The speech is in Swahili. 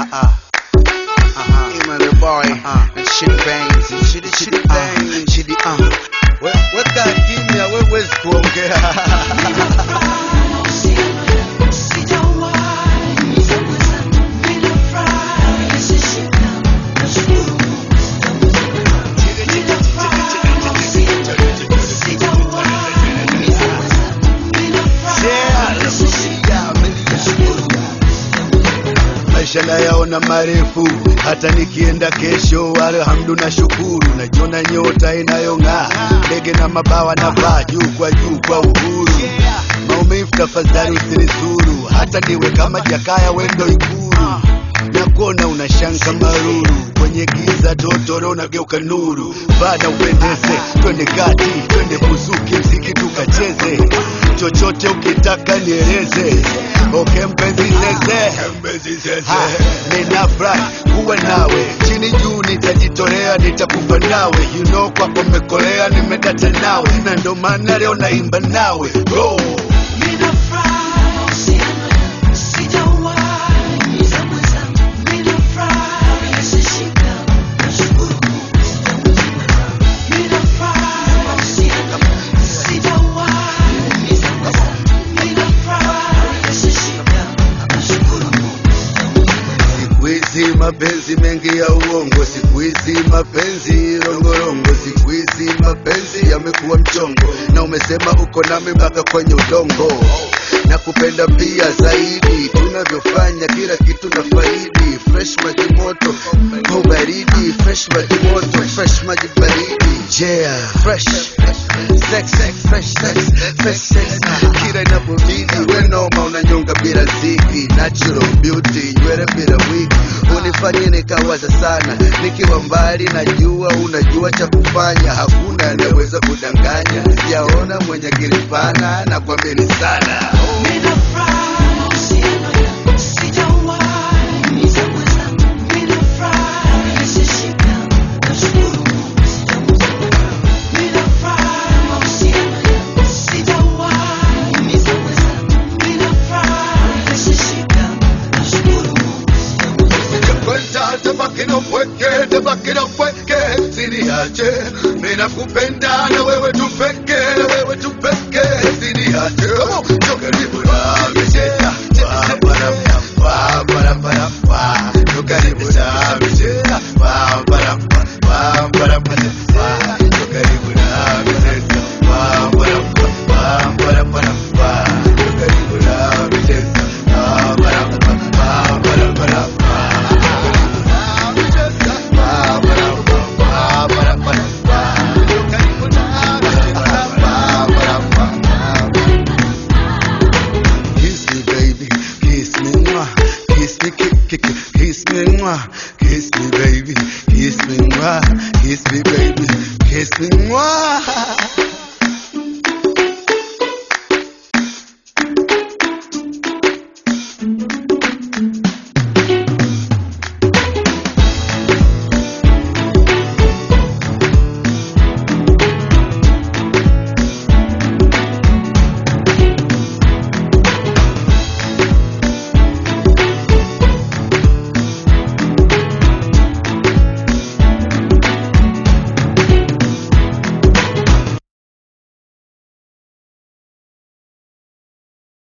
Uh-uh. Uh-huh. Him and the boy. Uh-huh. And shitty bangs. And shitty, shitty bangs. Uh-huh. Shitty, uh. -huh. We, we can't give me away with stroke. maisha nayaona marefu, hata nikienda kesho, alhamdu na shukuru, najiona nyota inayong'aa, ndege na mabawa na paa juu kwa juu kwa uhuru. Maumivu tafadhali usinizuru, hata niwe kama Jakaya wendo Ikulu, na kuona unashanka maruru. Kwenye giza totoro nageuka nuru, bada upendeze, twende kati, twende kuzuki mziki tukacheze, chochote ukitaka nieleze. Okay mpenzi zeze, Ha, ninafurahi kuwa nawe. Chini juu, nitajitolea nitakufa nawe, you know kwako mmekolea, nimedata nawe, na ndo maana leo naimba nawe. Go mapenzi mengi ya uongo, siku hizi mapenzi rongorongo, siku hizi mapenzi yamekuwa mchongo, na umesema uko nami mpaka kwenye udongo, na kupenda pia zaidi, tunavyofanya kila kitu na faidi, fresh maji moto au baridi, fresh maji moto, fresh maji baridi, yeah, fresh sex, sex, fresh sex, fresh sex, kila inapobidi, we noma unanyonga bila ziki, natural beauty, nywele bila wigi, unifanye nikawaza sana, nikiwa mbali najua unajua cha kufanya, hakuna anayeweza kudanganya, yaona mwenye kilipana na kwambeni sana. kwenda siniache. Mimi nakupenda na wewe tu na wewe tu peke, siniache. Kick, kiss me, mwah. Kiss me, baby, kiss me, mwah. Kiss me, baby, kiss me, mwah.